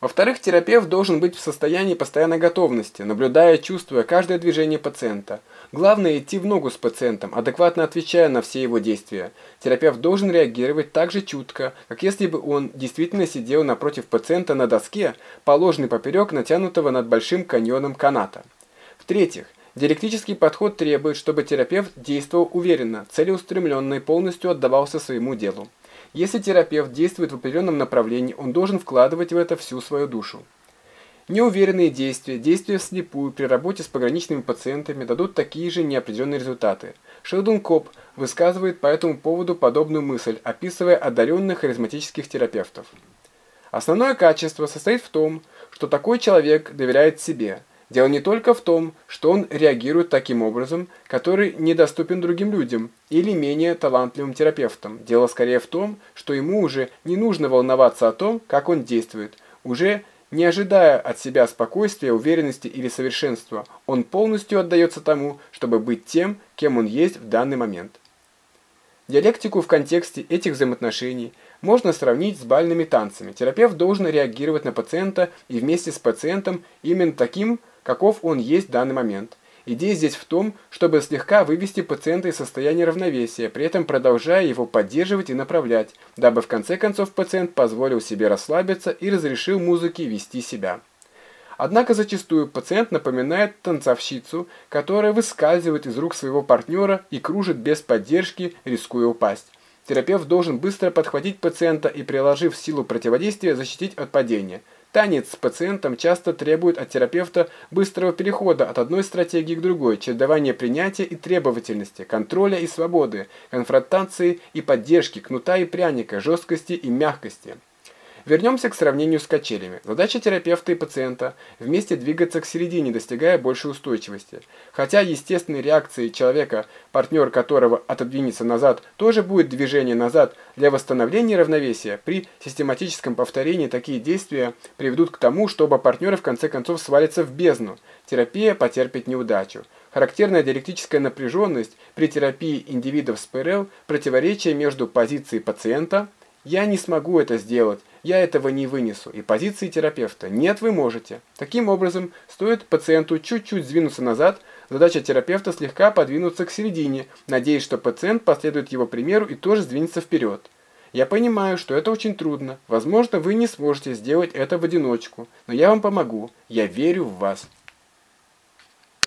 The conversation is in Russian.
Во-вторых, терапевт должен быть в состоянии постоянной готовности, наблюдая, чувствуя каждое движение пациента. Главное идти в ногу с пациентом, адекватно отвечая на все его действия. Терапевт должен реагировать так же чутко, как если бы он действительно сидел напротив пациента на доске, положенной поперек натянутого над большим каньоном каната. В-третьих, диалектический подход требует, чтобы терапевт действовал уверенно, целеустремленно и полностью отдавался своему делу. Если терапевт действует в определенном направлении, он должен вкладывать в это всю свою душу. Неуверенные действия, действия вслепую при работе с пограничными пациентами дадут такие же неопределенные результаты. Шелдон Коп высказывает по этому поводу подобную мысль, описывая одаренных харизматических терапевтов. Основное качество состоит в том, что такой человек доверяет себе – Дело не только в том, что он реагирует таким образом, который недоступен другим людям или менее талантливым терапевтам. Дело скорее в том, что ему уже не нужно волноваться о том, как он действует. Уже не ожидая от себя спокойствия, уверенности или совершенства, он полностью отдается тому, чтобы быть тем, кем он есть в данный момент. Диалектику в контексте этих взаимоотношений можно сравнить с бальными танцами. Терапевт должен реагировать на пациента и вместе с пациентом именно таким, каков он есть в данный момент. Идея здесь в том, чтобы слегка вывести пациента из состояния равновесия, при этом продолжая его поддерживать и направлять, дабы в конце концов пациент позволил себе расслабиться и разрешил музыке вести себя. Однако зачастую пациент напоминает танцовщицу, которая выскальзывает из рук своего партнера и кружит без поддержки, рискуя упасть. Терапевт должен быстро подхватить пациента и, приложив силу противодействия, защитить от падения – Танец с пациентом часто требует от терапевта быстрого перехода от одной стратегии к другой, чередования принятия и требовательности, контроля и свободы, конфронтации и поддержки, кнута и пряника, жесткости и мягкости. Вернемся к сравнению с качелями. Задача терапевта и пациента – вместе двигаться к середине, достигая большей устойчивости. Хотя естественной реакцией человека, партнер которого отодвинется назад, тоже будет движение назад, для восстановления равновесия при систематическом повторении такие действия приведут к тому, что оба партнера в конце концов свалятся в бездну. Терапия потерпит неудачу. Характерная диалектическая напряженность при терапии индивидов с ПРЛ – противоречие между позицией пациента – «я не смогу это сделать», «я этого не вынесу» и позиции терапевта «нет, вы можете». Таким образом, стоит пациенту чуть-чуть сдвинуться назад, задача терапевта слегка подвинуться к середине, надеясь, что пациент последует его примеру и тоже сдвинется вперед. Я понимаю, что это очень трудно. Возможно, вы не сможете сделать это в одиночку, но я вам помогу. Я верю в вас.